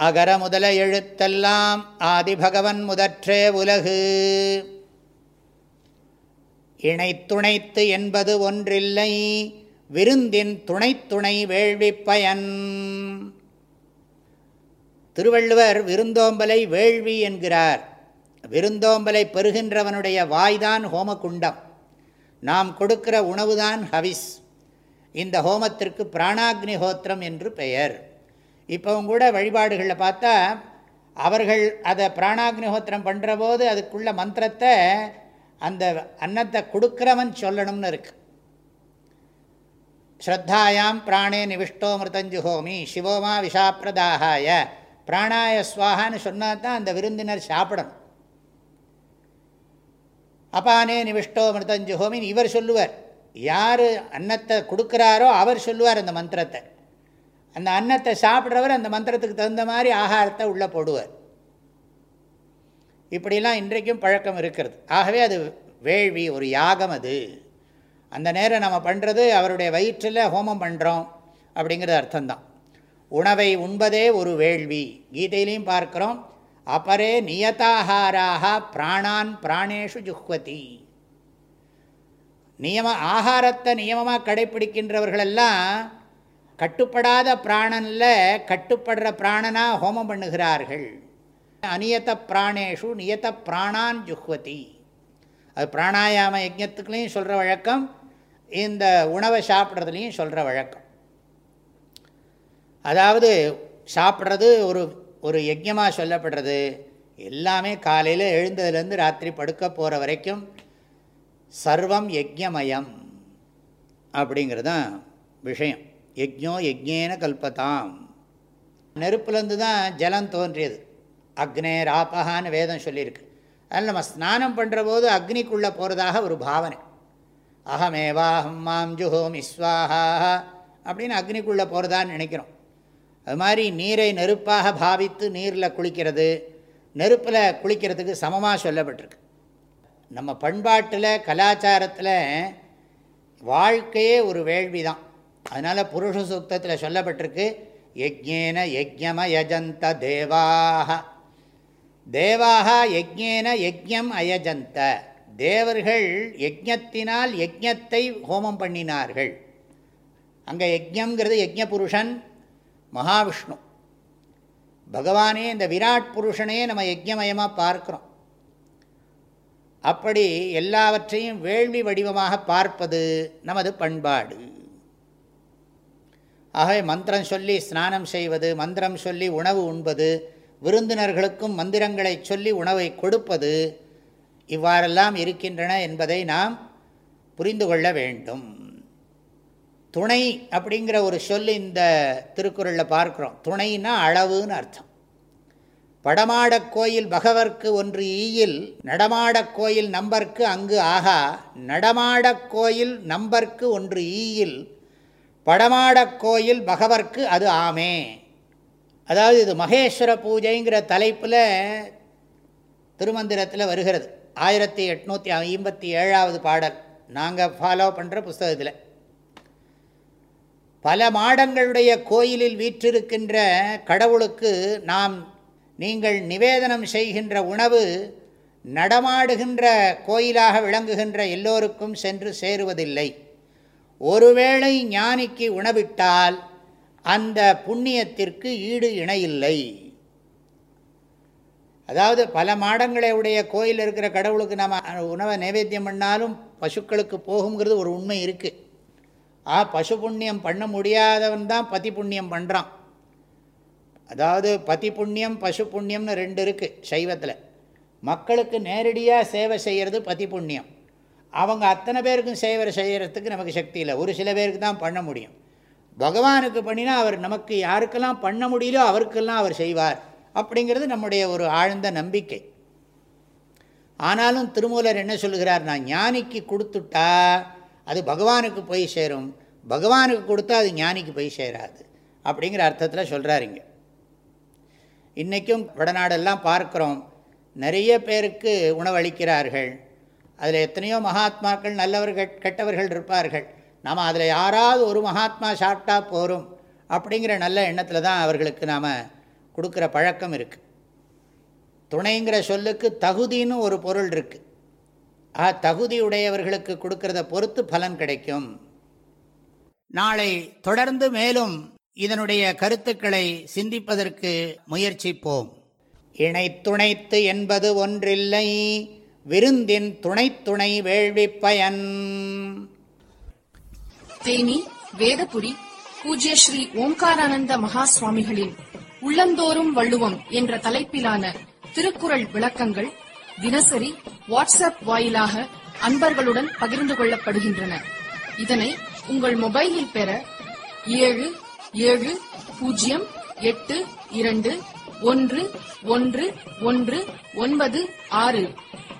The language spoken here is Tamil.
அகர முதல எழுத்தெல்லாம் ஆதிபகவன் முதற்றே உலகு. இணைத்துணைத்து என்பது ஒன்றில்லை விருந்தின் துணைத்துணை வேள்விப்பயன் திருவள்ளுவர் விருந்தோம்பலை வேள்வி என்கிறார். விருந்தோம்பலை பெறுகின்றவனுடைய வாய்தான் ஹோமகுண்டம். நாம் கொடுக்கிற உணவுதான் ஹவிஸ். இந்த ஹோமத்திற்கு பிராணாக்னி ஹோத்திரம் என்று பெயர். இப்போவும் கூட வழிபாடுகளில் பார்த்தா அவர்கள் அதை பிராணாக்னிஹோத்திரம் பண்ணுற போது அதுக்குள்ள மந்திரத்தை அந்த அன்னத்தை கொடுக்குறவன் சொல்லணும்னு இருக்கு. ஸ்ரத்தாயாம் பிராணே நிவிஷ்டோ மிருதஞ்சுஹோமி சிவோமா விஷாப்பிரதாகாய. பிராணாய சுவாகான்னு சொன்னால் தான் அந்த விருந்தினர் சாப்பிடணும். அபானே நிவிஷ்டோ மிருதஞ்சுஹோமின்னு இவர் சொல்லுவார். யார் அன்னத்தை கொடுக்குறாரோ அவர் சொல்லுவார் அந்த மந்திரத்தை. அந்த அன்னத்தை சாப்பிட்றவர் அந்த மந்திரத்துக்கு தகுந்த மாதிரி ஆகாரத்தை உள்ளே போடுவார். இப்படிலாம் இன்றைக்கும் பழக்கம் இருக்கிறது. ஆகவே அது வேள்வி ஒரு யாகம் அது. அந்த நேரம் நம்ம பண்ணுறது அவருடைய வயிற்றில் ஹோமம் பண்ணுறோம் அப்படிங்கிறது அர்த்தம்தான். உணவை உண்பதே ஒரு வேள்வி. கீதையிலையும் பார்க்குறோம் அபரே நியதாகாராக பிராணான் பிராணேஷு ஜுஹ்வதி. நியம ஆகாரத்தை நியமமாக கடைப்பிடிக்கின்றவர்களெல்லாம் கட்டுப்படாத பிராணனில் கட்டுப்படுற பிராணனாக ஹோமம் பண்ணுகிறார்கள். அநியத்த பிராணேஷு நியத்த பிராணான் ஜுஹ்வதி. அது பிராணாயாம யஜத்துக்குலேயும் சொல்கிற வழக்கம் இந்த உணவை சாப்பிட்றதுலேயும் சொல்கிற வழக்கம். அதாவது சாப்பிட்றது ஒரு ஒரு யஜ்யமாக சொல்லப்படுறது. எல்லாமே காலையில் எழுந்ததுலேருந்து ராத்திரி படுக்க போகிற வரைக்கும் சர்வம் யஜ்யமயம் அப்படிங்கிறது தான் விஷயம். யஜ்ஞோ யஜ்ஞேன கல்பதாம். நெருப்புலேருந்து தான் ஜலம் தோன்றியது. அக்னே ராபகான்னு வேதம் சொல்லியிருக்கு. அதனால் நம்ம ஸ்நானம் பண்ணுற போது அக்னிக்குள்ளே போகிறதாக ஒரு பாவனை. அகமேவாஹம் மாம் ஜுஹோம் இஸ்வாஹா அப்படின்னு அக்னிக்குள்ளே போகிறதான்னு நினைக்கிறோம். அது மாதிரி நீரை நெருப்பாக பாவித்து நீரில் குளிக்கிறது நெருப்பில் குளிக்கிறதுக்கு சமமாக சொல்லப்பட்டிருக்கு. நம்ம பண்பாட்டில் கலாச்சாரத்தில் வாழ்க்கையே ஒரு வேள்வி தான் அதனால் புருஷ சூக்தத்தில் சொல்லப்பட்டிருக்கு யஜ்யேன யஜ்யம யஜந்த தேவாக தேவாக யஜ்யேன யஜ்யம் அயஜந்த. தேவர்கள் யஜ்ஞத்தினால் யஜ்ஞத்தை ஹோமம் பண்ணினார்கள். அங்கே யஜ்யங்கிறது யஜ்ய புருஷன் மகாவிஷ்ணு. பகவானே இந்த விராட் புருஷனே நம்ம யஜ்யமயமாக பார்க்குறோம். அப்படி எல்லாவற்றையும் வேள்வி வடிவமாக பார்ப்பது நமது பண்பாடு. ஆகவே மந்திரம் சொல்லி ஸ்நானம் செய்வது மந்திரம் சொல்லி உணவு உண்பது விருந்தினர்களுக்கும் மந்திரங்களை சொல்லி உணவை கொடுப்பது இவ்வாறெல்லாம் இருக்கின்றன என்பதை நாம் புரிந்து கொள்ள வேண்டும். துணை அப்படிங்கிற ஒரு சொல் இந்த திருக்குறளில் பார்க்குறோம். துணைனா அளவுன்னு அர்த்தம். படமாடக் கோயில் பகவர்க்கு ஒன்று ஈயில் நடமாடக் கோயில் நம்பர்க்கு அங்கு ஆகா நடமாடக் கோயில் நம்பர்க்கு ஒன்று ஈயில் படமாடக் கோயில் பகவர்க்கு அது ஆமே. அதாவது இது மகேஸ்வர பூஜைங்கிற தலைப்பில் திருமந்திரத்தில் வருகிறது. ஆயிரத்தி எட்நூற்றி ஐம்பத்தி ஏழாவது பாடல். நாங்கள் ஃபாலோ பண்ணுற புஸ்தகத்தில். பல மாடங்களுடைய கோயிலில் வீற்றிருக்கின்ற கடவுளுக்கு நாம் நீங்கள் நிவேதனம் செய்கின்ற உணவு நடமாடுகின்ற கோயிலாக விளங்குகின்ற எல்லோருக்கும் சென்று சேருவதில்லை. ஒருவேளை ஞானிக்கு உணவிட்டால் அந்த புண்ணியத்திற்கு ஈடு இணையில்லை. அதாவது பல மாடங்களை உடைய கோயில் இருக்கிற கடவுளுக்கு நம்ம உணவை நைவேத்தியம் பண்ணாலும் பசுக்களுக்கு போகுங்கிறது ஒரு உண்மை இருக்குது ஆ பசு புண்ணியம் பண்ண முடியாதவன் தான் பதி புண்ணியம் பண்ணுறான் அதாவது பதி புண்ணியம் பசு புண்ணியம்னு ரெண்டு இருக்குது சைவத்தில். மக்களுக்கு நேரடியாக சேவை செய்கிறது பதி புண்ணியம். அவங்க அத்தனை பேருக்கும் சேவை செய்கிறதுக்கு நமக்கு சக்தி இல்லை. ஒரு சில பேருக்கு தான் பண்ண முடியும். பகவானுக்கு பண்ணினா அவர் நமக்கு யாருக்கெல்லாம் பண்ண முடியலோ அவருக்கெல்லாம் அவர் செய்வார் அப்படிங்கிறது நம்முடைய ஒரு ஆழ்ந்த நம்பிக்கை. ஆனாலும் திருமூலர் என்ன சொல்லுகிறார்? நான் ஞானிக்கு கொடுத்துட்டா அது பகவானுக்கு போய் சேரும். பகவானுக்கு கொடுத்தா அது ஞானிக்கு போய் சேராது அப்படிங்கிற அர்த்தத்தில் சொல்கிறாருங்க இன்றைக்கும் வடநாடெல்லாம் பார்க்குறோம். நிறைய பேருக்கு உணவளிக்கிறார்கள். அதில் எத்தனையோ மகாத்மாக்கள் நல்லவர்கள் கெட்டவர்கள் இருப்பார்கள். நாம் அதில் யாராவது ஒரு மகாத்மா சாப்பிட்டா போகிறோம் அப்படிங்கிற நல்ல எண்ணத்தில் தான் அவர்களுக்கு நாம் கொடுக்குற பழக்கம் இருக்குது துணைங்கிற சொல்லுக்கு தகுதின்னு ஒரு பொருள் இருக்குது ஆ தகுதியுடையவர்களுக்கு கொடுக்கறத பொறுத்து பலன் கிடைக்கும். நாளை தொடர்ந்து மேலும் இதனுடைய கருத்துக்களை சிந்திப்பதற்கு முயற்சிப்போம். இணை துணைத்து என்பது ஒன்றில்லை. விருந்தின் துணை துணை வேள்விப்பயன். தேனி வேதபுரி பூஜ்ய ஸ்ரீ ஓம்காரானந்த மகா சுவாமிகளின் உள்ளந்தோறும் வள்ளுவம் என்ற தலைப்பிலான திருக்குறள் விளக்கங்கள் தினசரி வாட்ஸ்அப் வாயிலாக அன்பர்களுடன் பகிர்ந்து கொள்ளப்படுகின்றன. இதனை உங்கள் மொபைலில் பெற ஏழு ஏழு பூஜ்ஜியம் எட்டு இரண்டு ஒன்று ஒன்று ஒன்று ஒன்பது ஆறு